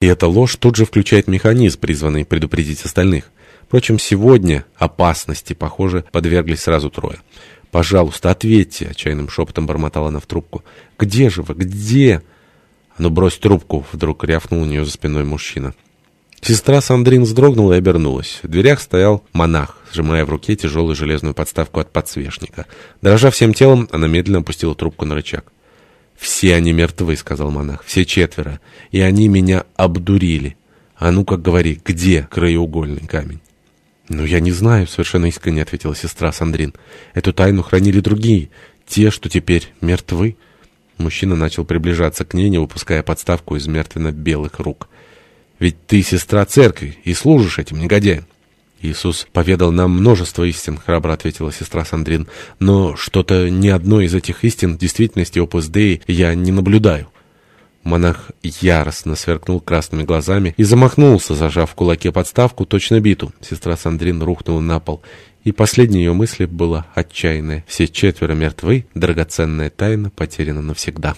И эта ложь тут же включает механизм, призванный предупредить остальных. Впрочем, сегодня опасности, похоже, подверглись сразу трое. «Пожалуйста, ответьте!» — отчаянным шепотом бормотала она в трубку. «Где же вы? Где?» «А ну, брось трубку!» — вдруг рявкнул у нее за спиной мужчина. Сестра Сандрин вздрогнула и обернулась. В дверях стоял монах, сжимая в руке тяжелую железную подставку от подсвечника. Дрожа всем телом, она медленно опустила трубку на рычаг. «Все они мертвы», — сказал монах, — «все четверо, и они меня обдурили. А ну-ка говори, где краеугольный камень?» «Ну, я не знаю», — совершенно искренне ответила сестра Сандрин. «Эту тайну хранили другие, те, что теперь мертвы». Мужчина начал приближаться к ней, не выпуская подставку из мертвенно-белых рук. Ведь ты сестра церкви и служишь этим негодяям. Иисус поведал нам множество истин, храбро ответила сестра Сандрин, но что-то ни одной из этих истин в действительности опус Деи я не наблюдаю. Монах яростно сверкнул красными глазами и замахнулся, зажав в кулаке подставку, точно биту. Сестра Сандрин рухнула на пол, и последней ее мысли было отчаянное. Все четверо мертвы, драгоценная тайна потеряна навсегда.